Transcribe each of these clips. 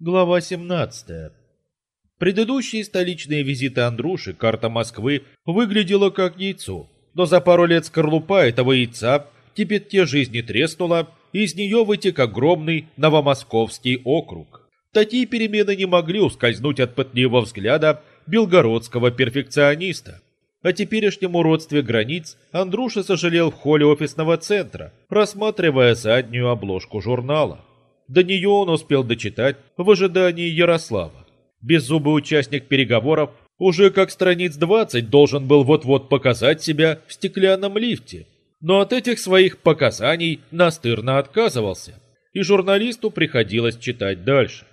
Глава 17. Предыдущие столичные визиты Андруши, карта Москвы, выглядела как яйцо. Но за пару лет скорлупа этого яйца теперь те жизни треснула, и из нее вытек огромный новомосковский округ. Такие перемены не могли ускользнуть от пытливого взгляда белгородского перфекциониста. О теперешнем уродстве границ Андруша сожалел в холле офисного центра, рассматривая заднюю обложку журнала. До нее он успел дочитать в ожидании Ярослава. Беззубый участник переговоров уже как страниц 20 должен был вот-вот показать себя в стеклянном лифте. Но от этих своих показаний настырно отказывался, и журналисту приходилось читать дальше.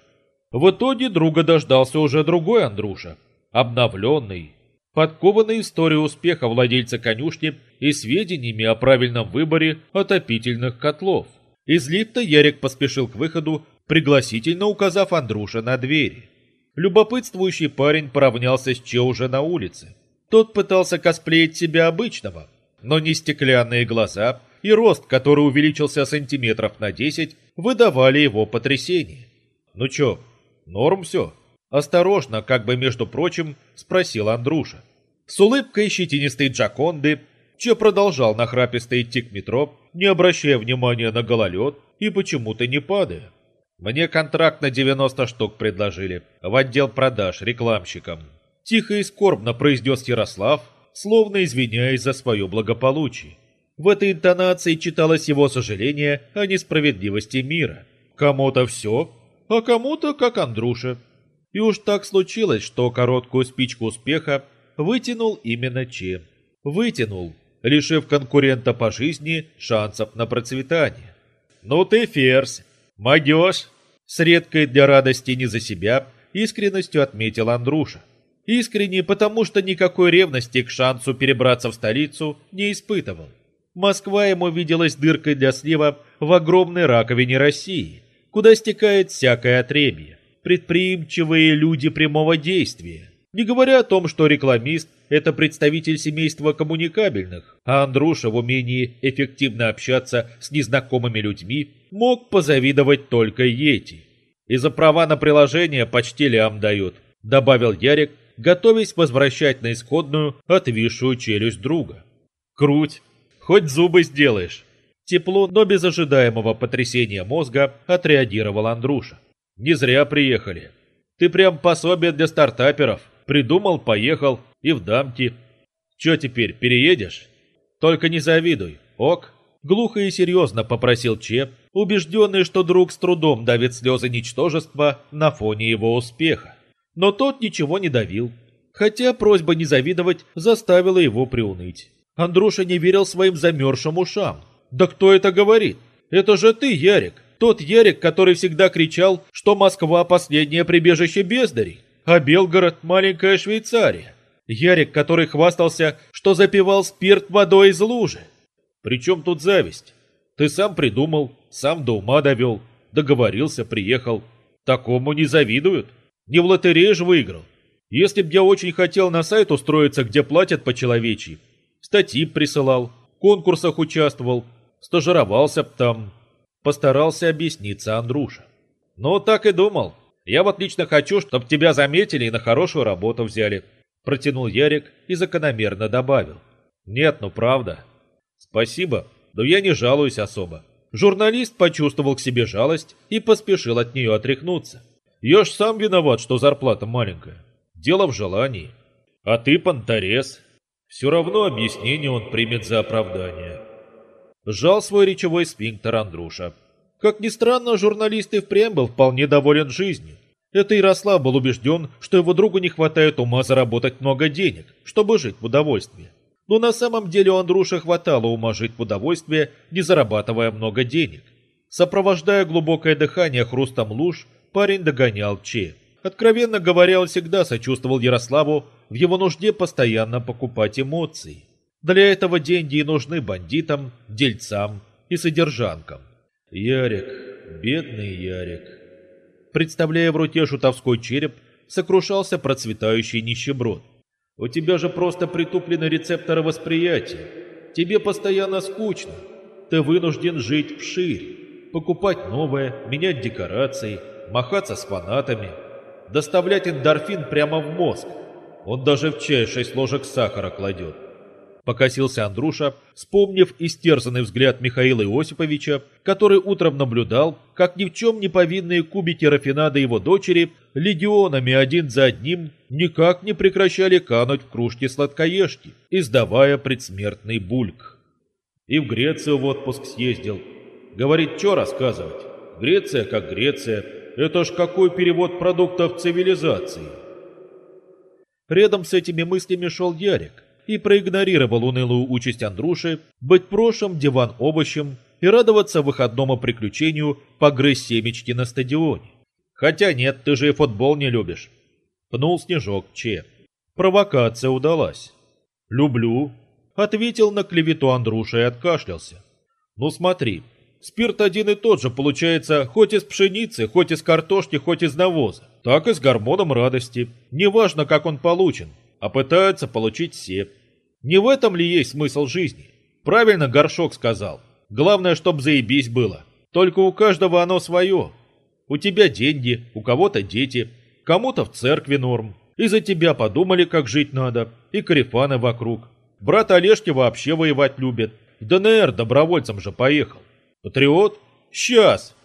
В итоге друга дождался уже другой Андруша, обновленный, подкованный историей успеха владельца конюшни и сведениями о правильном выборе отопительных котлов. Из лифта Ярик поспешил к выходу, пригласительно указав Андруша на двери. Любопытствующий парень поравнялся с Че уже на улице. Тот пытался косплеить себя обычного, но не стеклянные глаза и рост, который увеличился сантиметров на 10, выдавали его потрясение. «Ну чё, норм все?» Осторожно, как бы между прочим, спросил Андруша. С улыбкой щетинистой Джаконды Че продолжал нахраписто идти к метро, не обращая внимания на гололед и почему-то не падая. Мне контракт на 90 штук предложили, в отдел продаж, рекламщикам. Тихо и скорбно произнес Ярослав, словно извиняясь за свое благополучие. В этой интонации читалось его сожаление о несправедливости мира. Кому-то все, а кому-то как Андруша. И уж так случилось, что короткую спичку успеха вытянул именно Че. Вытянул, лишив конкурента по жизни шансов на процветание. «Ну ты ферзь, могешь!» С редкой для радости не за себя искренностью отметил Андруша. Искренне, потому что никакой ревности к шансу перебраться в столицу не испытывал. Москва ему виделась дыркой для слива в огромной раковине России, куда стекает всякое отребье. Предприимчивые люди прямого действия, не говоря о том, что рекламист – это представитель семейства коммуникабельных, а Андруша в умении эффективно общаться с незнакомыми людьми мог позавидовать только Йети. И за права на приложение почти лям дают, добавил Ярик, готовясь возвращать на исходную отвисшую челюсть друга. Круть, хоть зубы сделаешь. Тепло, но без ожидаемого потрясения мозга отреагировал Андруша. Не зря приехали. Ты прям пособие для стартаперов. Придумал, поехал и в дамки. Че теперь, переедешь? Только не завидуй, ок? Глухо и серьезно попросил Че, убежденный, что друг с трудом давит слезы ничтожества на фоне его успеха. Но тот ничего не давил, хотя просьба не завидовать заставила его приуныть. Андруша не верил своим замерзшим ушам. «Да кто это говорит? Это же ты, Ярик, тот Ярик, который всегда кричал, что Москва – последнее прибежище бездарей а Белгород – маленькая Швейцария. Ярик, который хвастался, что запивал спирт водой из лужи. Причем тут зависть? Ты сам придумал, сам до ума довел, договорился, приехал. Такому не завидуют. Не в лотерее же выиграл. Если б я очень хотел на сайт устроиться, где платят по-человечьи, статьи присылал, в конкурсах участвовал, стажировался б там. Постарался объясниться Андруша. Но так и думал. Я вот лично хочу, чтобы тебя заметили и на хорошую работу взяли. Протянул Ярик и закономерно добавил. Нет, ну правда. Спасибо, но я не жалуюсь особо. Журналист почувствовал к себе жалость и поспешил от нее отряхнуться. Я ж сам виноват, что зарплата маленькая. Дело в желании. А ты понторез. Все равно объяснение он примет за оправдание. Сжал свой речевой сфинктер Андруша. Как ни странно, журналист и впрямь был вполне доволен жизнью. Это Ярослав был убежден, что его другу не хватает ума заработать много денег, чтобы жить в удовольствии. Но на самом деле у Андруши хватало ума жить в удовольствии, не зарабатывая много денег. Сопровождая глубокое дыхание хрустом луж, парень догонял Че. Откровенно говоря, он всегда сочувствовал Ярославу в его нужде постоянно покупать эмоции. Для этого деньги и нужны бандитам, дельцам и содержанкам. Ярик, бедный Ярик. Представляя в руке шутовской череп, сокрушался процветающий нищеброд. У тебя же просто притуплены рецепторы восприятия. Тебе постоянно скучно. Ты вынужден жить вширь, покупать новое, менять декорации, махаться с фанатами, доставлять эндорфин прямо в мозг. Он даже в чай шесть ложек сахара кладет. Покосился Андруша, вспомнив истерзанный взгляд Михаила Иосиповича, который утром наблюдал, как ни в чем не повинные кубики рафинада его дочери легионами один за одним никак не прекращали кануть в кружке сладкоежки, издавая предсмертный бульк. И в Грецию в отпуск съездил. Говорит, что рассказывать? Греция как Греция. Это ж какой перевод продуктов цивилизации. Рядом с этими мыслями шел Ярик и проигнорировал унылую участь Андруши быть прошем диван-овощем и радоваться выходному приключению погрызть семечки на стадионе. Хотя нет, ты же и футбол не любишь. Пнул снежок Че. Провокация удалась. Люблю. Ответил на клевету Андруша и откашлялся. Ну смотри, спирт один и тот же получается хоть из пшеницы, хоть из картошки, хоть из навоза. Так и с гормоном радости. Неважно, как он получен, а пытаются получить все. Не в этом ли есть смысл жизни? Правильно Горшок сказал. Главное, чтоб заебись было. Только у каждого оно свое. У тебя деньги, у кого-то дети, кому-то в церкви норм. И за тебя подумали, как жить надо, и карифаны вокруг. Брат Олежки вообще воевать любит. В ДНР добровольцем же поехал. Патриот? Сейчас.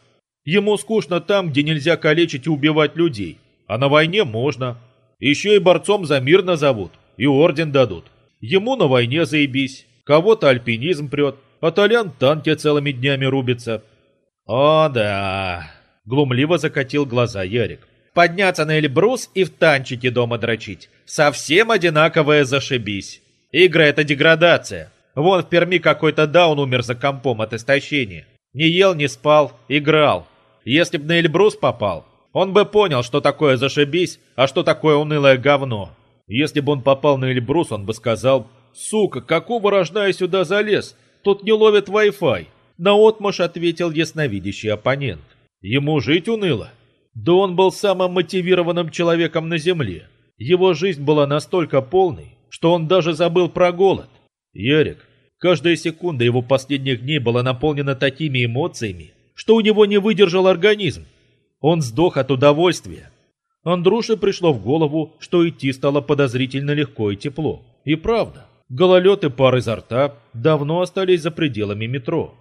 Ему скучно там, где нельзя калечить и убивать людей. А на войне можно. Еще и борцом за мир назовут. И орден дадут. Ему на войне заебись. Кого-то альпинизм прет. А Толян танки целыми днями рубится. О, да. Глумливо закатил глаза Ярик. Подняться на Эльбрус и в танчике дома дрочить. Совсем одинаковое зашибись. Игры — это деградация. Вон в Перми какой-то даун умер за компом от истощения. Не ел, не спал, играл. Если б на Эльбрус попал, он бы понял, что такое зашибись, а что такое унылое говно. Если бы он попал на Эльбрус, он бы сказал, «Сука, какого рожна я сюда залез? Тут не ловит Wi-Fi». Наотмашь ответил ясновидящий оппонент. Ему жить уныло. Да он был самым мотивированным человеком на Земле. Его жизнь была настолько полной, что он даже забыл про голод. Ярик, каждая секунда его последних дней была наполнена такими эмоциями, что у него не выдержал организм. Он сдох от удовольствия. Андруше пришло в голову, что идти стало подозрительно легко и тепло. И правда, гололед и пар изо рта давно остались за пределами метро.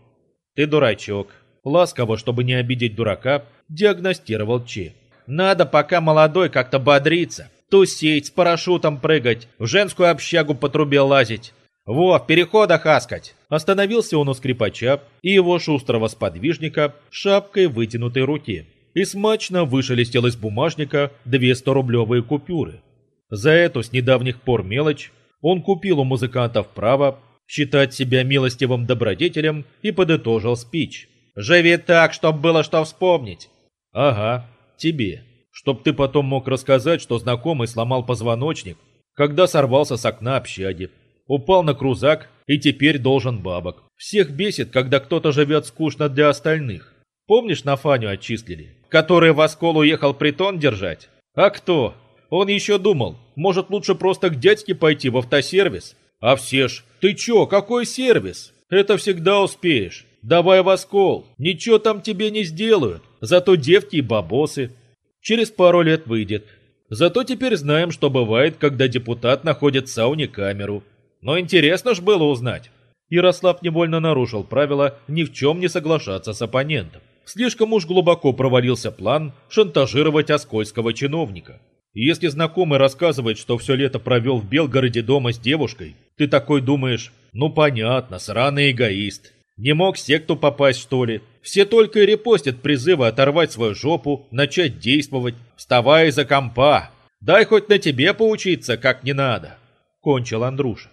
«Ты дурачок», ласково, чтобы не обидеть дурака, диагностировал Че. «Надо пока молодой как-то бодриться, тусить, с парашютом прыгать, в женскую общагу по трубе лазить. Во, в переходах аскать!» Остановился он у скрипача и его шустрого сподвижника шапкой вытянутой руки и смачно вышелестел из бумажника две 100-рублевые купюры. За эту с недавних пор мелочь он купил у музыкантов право считать себя милостивым добродетелем и подытожил спич. «Живи так, чтоб было что вспомнить!» «Ага, тебе. Чтоб ты потом мог рассказать, что знакомый сломал позвоночник, когда сорвался с окна общаги, упал на крузак и теперь должен бабок. Всех бесит, когда кто-то живет скучно для остальных. Помнишь, на Фаню отчислили? Который в Оскол уехал притон держать? А кто? Он еще думал, может лучше просто к дядьке пойти в автосервис? А все ж, ты че, какой сервис? Это всегда успеешь. Давай в Оскол, ничего там тебе не сделают. Зато девки и бабосы. Через пару лет выйдет. Зато теперь знаем, что бывает, когда депутат находит в сауне камеру. Но интересно ж было узнать. Ярослав невольно нарушил правило ни в чем не соглашаться с оппонентом. Слишком уж глубоко провалился план шантажировать оскольского чиновника. И если знакомый рассказывает, что все лето провел в Белгороде дома с девушкой, ты такой думаешь, ну понятно, сраный эгоист. Не мог секту попасть, что ли? Все только и репостят призывы оторвать свою жопу, начать действовать. Вставай за компа. Дай хоть на тебе поучиться, как не надо. Кончил Андруша.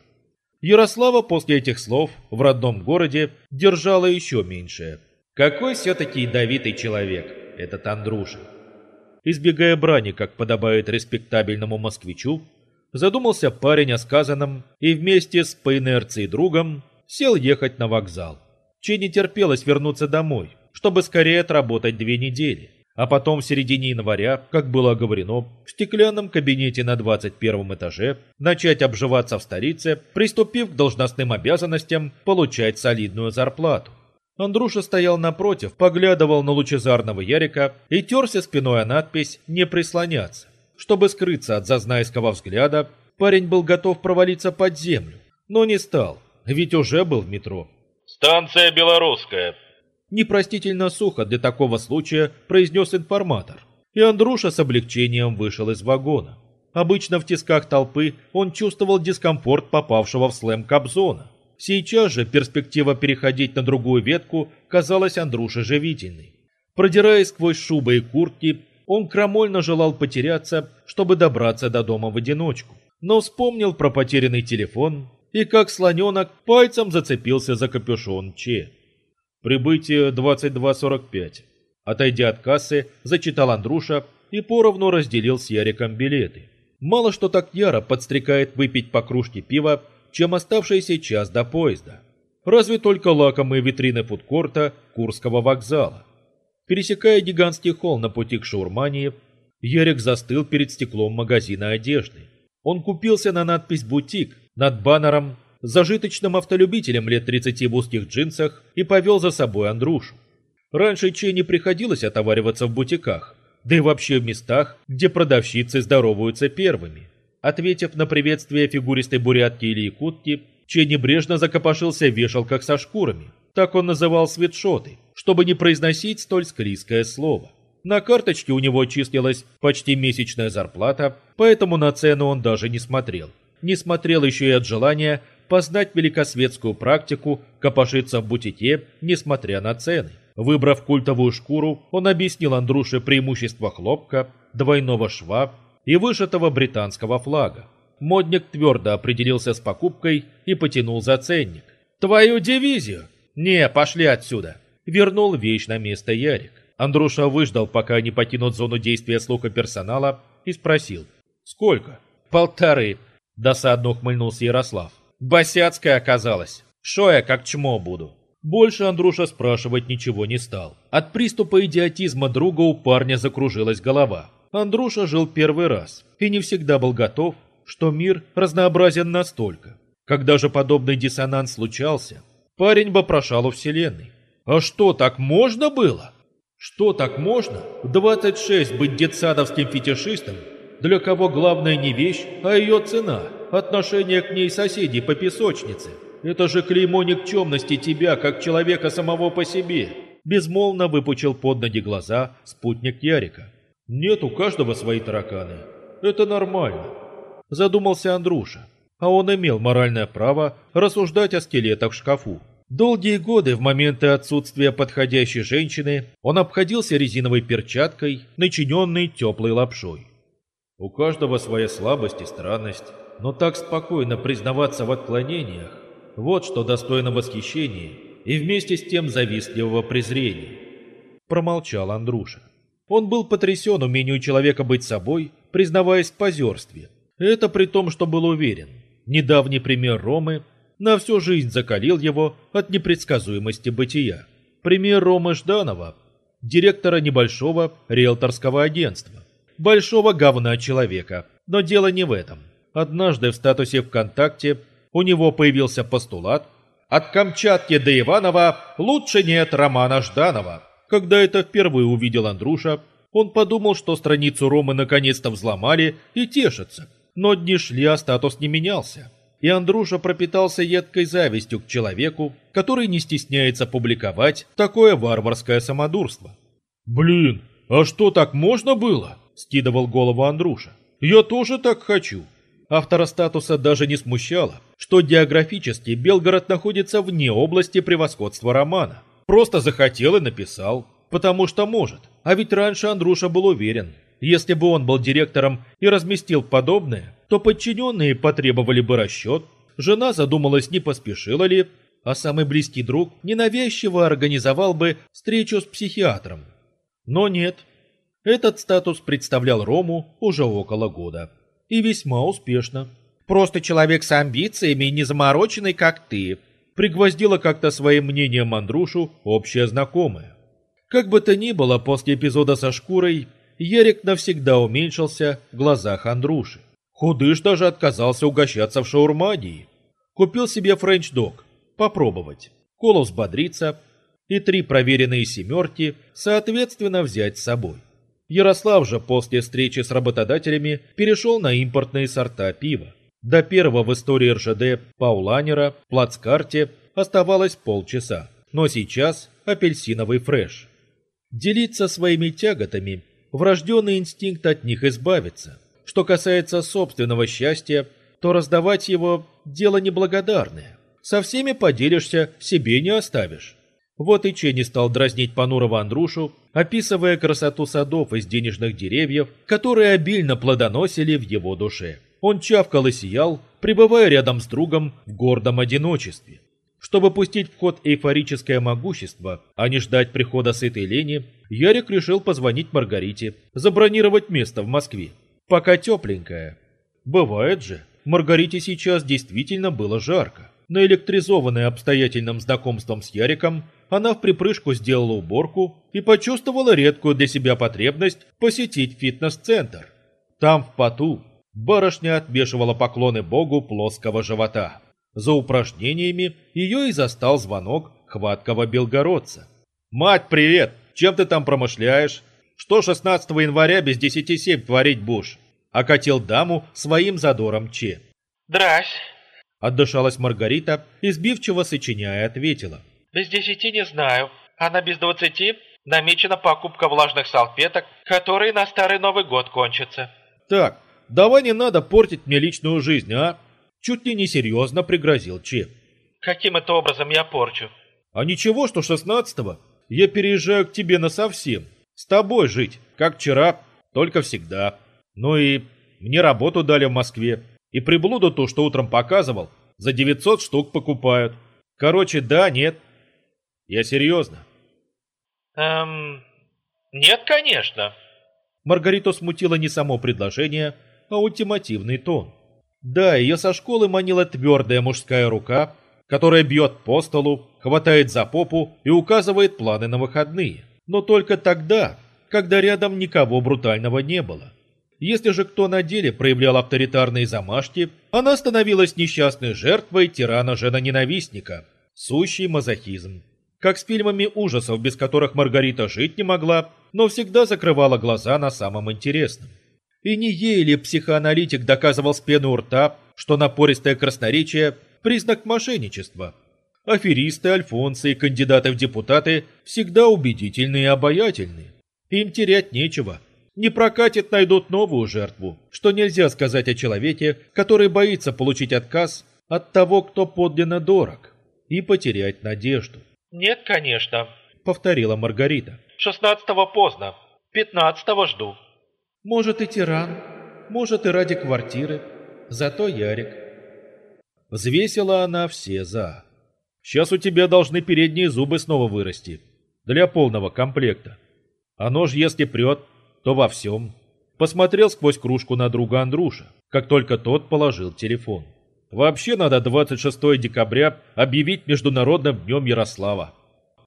Ярослава после этих слов в родном городе держала еще меньшее. Какой все-таки ядовитый человек этот Андруша. Избегая брани, как подобает респектабельному москвичу, задумался парень о сказанном и вместе с по инерции другом сел ехать на вокзал. Че не терпелось вернуться домой, чтобы скорее отработать две недели, а потом в середине января, как было оговорено, в стеклянном кабинете на 21 этаже начать обживаться в столице, приступив к должностным обязанностям получать солидную зарплату. Андруша стоял напротив, поглядывал на лучезарного Ярика и терся спиной о надпись «Не прислоняться». Чтобы скрыться от зазнайского взгляда, парень был готов провалиться под землю, но не стал, ведь уже был в метро. «Станция Белорусская». Непростительно сухо для такого случая произнес информатор, и Андруша с облегчением вышел из вагона. Обычно в тисках толпы он чувствовал дискомфорт попавшего в слэм Кобзона. Сейчас же перспектива переходить на другую ветку казалась Андруше живительной. Продираясь сквозь шубы и куртки, он крамольно желал потеряться, чтобы добраться до дома в одиночку. Но вспомнил про потерянный телефон и, как слоненок, пальцем зацепился за капюшон Че. Прибытие 22.45. Отойдя от кассы, зачитал Андруша и поровну разделил с Яриком билеты. Мало что так яро подстрекает выпить по кружке пива чем оставшийся час до поезда. Разве только лакомые витрины фудкорта Курского вокзала. Пересекая гигантский холл на пути к шаурмании, Ярик застыл перед стеклом магазина одежды. Он купился на надпись «Бутик» над баннером зажиточным автолюбителем лет 30 в узких джинсах и повел за собой Андрушу. Раньше Че не приходилось отовариваться в бутиках, да и вообще в местах, где продавщицы здороваются первыми. Ответив на приветствие фигуристой бурятки или якутки, Че небрежно закопошился в вешалках со шкурами. Так он называл свитшоты, чтобы не произносить столь склизкое слово. На карточке у него числилась почти месячная зарплата, поэтому на цену он даже не смотрел. Не смотрел еще и от желания познать великосветскую практику, копошиться в бутике, несмотря на цены. Выбрав культовую шкуру, он объяснил Андрюше преимущества хлопка, двойного шва и вышитого британского флага. Модник твердо определился с покупкой и потянул за ценник. «Твою дивизию!» «Не, пошли отсюда!» Вернул вещь на место Ярик. Андруша выждал, пока они покинут зону действия слуха персонала, и спросил. «Сколько?» «Полторы», — досадно ухмыльнулся Ярослав. «Босяцкая оказалась. Шо я как чмо буду?» Больше Андруша спрашивать ничего не стал. От приступа идиотизма друга у парня закружилась голова. Андруша жил первый раз и не всегда был готов, что мир разнообразен настолько. Когда же подобный диссонанс случался, парень вопрошал у Вселенной. А что, так можно было? Что так можно? 26 быть детсадовским фетишистом, для кого главное не вещь, а ее цена, отношение к ней соседей по песочнице. Это же клеймо никчемности тебя, как человека самого по себе. Безмолвно выпучил под ноги глаза спутник Ярика. Нет у каждого свои тараканы. Это нормально. Задумался Андруша. А он имел моральное право рассуждать о скелетах в шкафу. Долгие годы в моменты отсутствия подходящей женщины он обходился резиновой перчаткой, начиненной теплой лапшой. У каждого своя слабость и странность, но так спокойно признаваться в отклонениях, вот что достойно восхищения и вместе с тем завистливого презрения. Промолчал Андруша. Он был потрясен умению человека быть собой, признаваясь в позерстве. Это при том, что был уверен. Недавний пример Ромы на всю жизнь закалил его от непредсказуемости бытия. Пример Ромы Жданова, директора небольшого риэлторского агентства. Большого говна человека. Но дело не в этом. Однажды в статусе ВКонтакте у него появился постулат «От Камчатки до Иванова лучше нет Романа Жданова». Когда это впервые увидел Андруша, он подумал, что страницу Ромы наконец-то взломали и тешится. Но дни шли, а статус не менялся. И Андруша пропитался едкой завистью к человеку, который не стесняется публиковать такое варварское самодурство. «Блин, а что, так можно было?» – скидывал голову Андруша. «Я тоже так хочу». Автора статуса даже не смущало, что географически Белгород находится вне области превосходства романа. Просто захотел и написал, потому что может. А ведь раньше Андруша был уверен, если бы он был директором и разместил подобное, то подчиненные потребовали бы расчет, жена задумалась, не поспешила ли, а самый близкий друг ненавязчиво организовал бы встречу с психиатром. Но нет. Этот статус представлял Рому уже около года. И весьма успешно. Просто человек с амбициями, не замороченный, как ты, пригвоздила как-то своим мнением Андрушу общая знакомая. Как бы то ни было, после эпизода со шкурой, Ерик навсегда уменьшился в глазах Андруши. Худыш даже отказался угощаться в шаурмадии. Купил себе френч-дог, попробовать. Колу взбодриться и три проверенные семерки, соответственно, взять с собой. Ярослав же после встречи с работодателями перешел на импортные сорта пива. До первого в истории РЖД Пауланера плацкарте оставалось полчаса, но сейчас апельсиновый фреш. Делиться своими тяготами, врожденный инстинкт от них избавиться. Что касается собственного счастья, то раздавать его – дело неблагодарное. Со всеми поделишься, себе не оставишь. Вот и Ченни стал дразнить понурого Андрушу, описывая красоту садов из денежных деревьев, которые обильно плодоносили в его душе. Он чавкал и сиял, пребывая рядом с другом в гордом одиночестве. Чтобы пустить в ход эйфорическое могущество, а не ждать прихода сытой лени, Ярик решил позвонить Маргарите, забронировать место в Москве. Пока тепленькое. Бывает же, Маргарите сейчас действительно было жарко. Наэлектризованная обстоятельным знакомством с Яриком, она в припрыжку сделала уборку и почувствовала редкую для себя потребность посетить фитнес-центр. Там, в поту, барышня отбешивала поклоны богу плоского живота. За упражнениями ее и застал звонок хваткого белгородца. «Мать, привет! Чем ты там промышляешь? Что 16 января без 10 семь творить будешь?» Окатил даму своим задором Че. «Дрась!» Отдышалась Маргарита и сбивчиво сочиняя ответила. «Без десяти не знаю, а на без двадцати намечена покупка влажных салфеток, которые на Старый Новый год кончатся». «Так, давай не надо портить мне личную жизнь, а?» Чуть ли не серьезно пригрозил Че. «Каким это образом я порчу?» «А ничего, что шестнадцатого я переезжаю к тебе насовсем. С тобой жить, как вчера, только всегда. Ну и мне работу дали в Москве. И приблуду ту, что утром показывал, за 900 штук покупают. Короче, да, нет. Я серьезно. Эм, нет, конечно. Маргариту смутило не само предложение, а тон. Да, ее со школы манила твердая мужская рука, которая бьет по столу, хватает за попу и указывает планы на выходные. Но только тогда, когда рядом никого брутального не было. Если же кто на деле проявлял авторитарные замашки, она становилась несчастной жертвой тирана-жена-ненавистника. Сущий мазохизм. Как с фильмами ужасов, без которых Маргарита жить не могла, но всегда закрывала глаза на самом интересном. И не ей ли психоаналитик доказывал с пены у рта, что напористое красноречие – признак мошенничества? Аферисты, альфонсы и кандидаты в депутаты всегда убедительны и обаятельны. Им терять нечего – не прокатит, найдут новую жертву, что нельзя сказать о человеке, который боится получить отказ от того, кто подлинно дорог, и потерять надежду. «Нет, конечно», — повторила Маргарита. «Шестнадцатого поздно, пятнадцатого жду». «Может и тиран, может и ради квартиры, зато Ярик». Взвесила она все «за». «Сейчас у тебя должны передние зубы снова вырасти, для полного комплекта. А нож, если прет, то во всем. Посмотрел сквозь кружку на друга Андруша, как только тот положил телефон. Вообще надо 26 декабря объявить Международным днем Ярослава.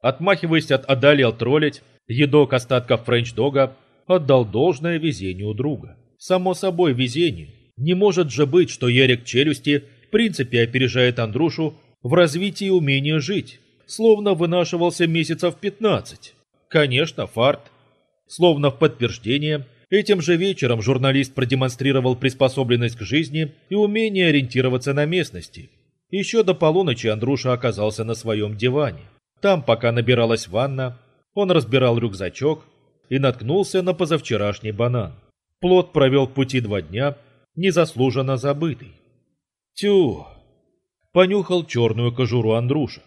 Отмахиваясь от одолел троллить, едок остатков френч-дога отдал должное везению друга. Само собой везению. Не может же быть, что Ярик Челюсти в принципе опережает Андрушу в развитии умения жить, словно вынашивался месяцев 15. Конечно, фарт, Словно в подтверждение, этим же вечером журналист продемонстрировал приспособленность к жизни и умение ориентироваться на местности. Еще до полуночи Андруша оказался на своем диване. Там, пока набиралась ванна, он разбирал рюкзачок и наткнулся на позавчерашний банан. Плод провел пути два дня, незаслуженно забытый. Тю! Понюхал черную кожуру Андруша.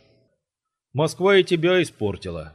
Москва и тебя испортила.